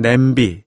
냄비.